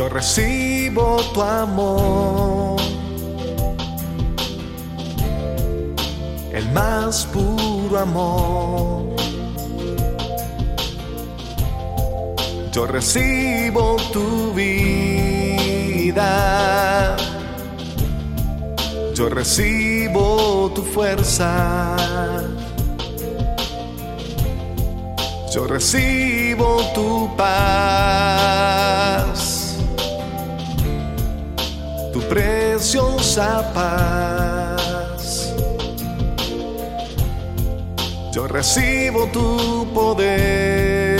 Yo recibo tu amor, el más puro amor. Yo recibo tu vida, yo recibo tu fuerza. Yo recibo tu paz, tu preciosa paz. Yo recibo tu poder,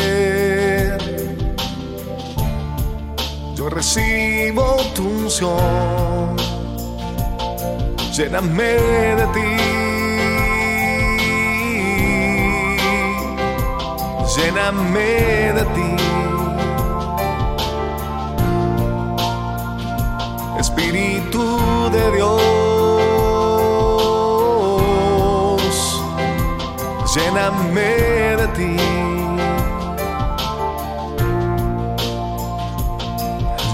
yo recibo tu unción. Lléname de ti. lléname de ti. Espíritu lléname de ti.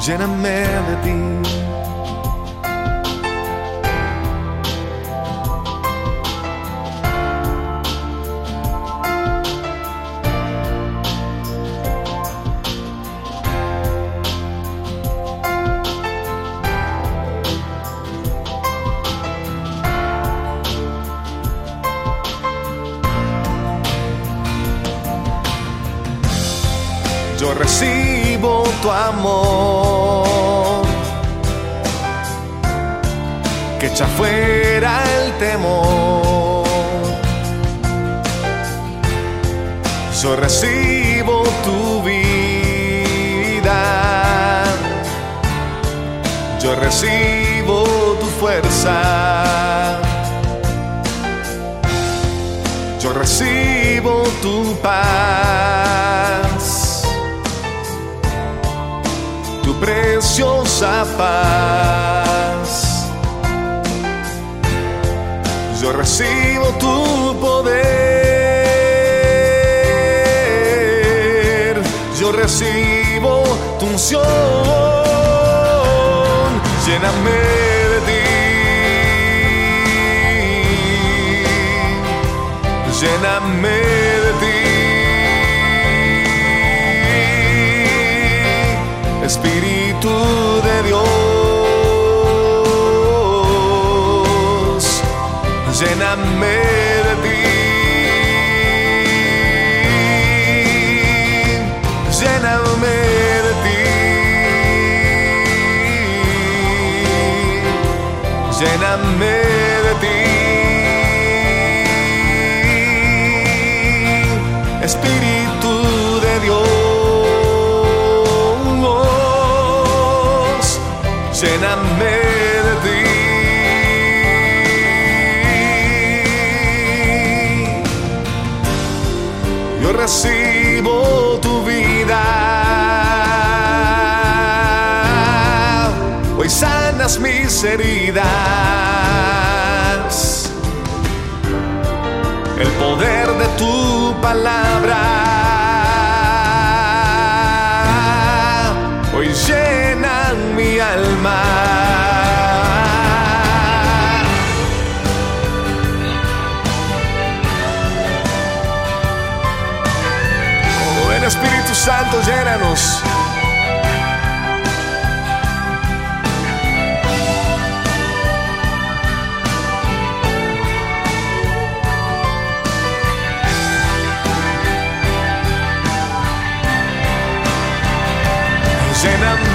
Lléname de ti. Yo recibo tu amor, que echa fuera el temor. Yo recibo tu vida, yo recibo tu fuerza. Yo recibo tu paz preciosa paz. Yo recibo tu poder, yo recibo tu unción. Lléname de ti, lléname de ti. Espíritu lléname de ti, Espíritu de Dios. lléname mis heridas. El poder de tu palabra. Hoy llenan mi alma. Espíritu Santo, llénanos.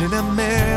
in America.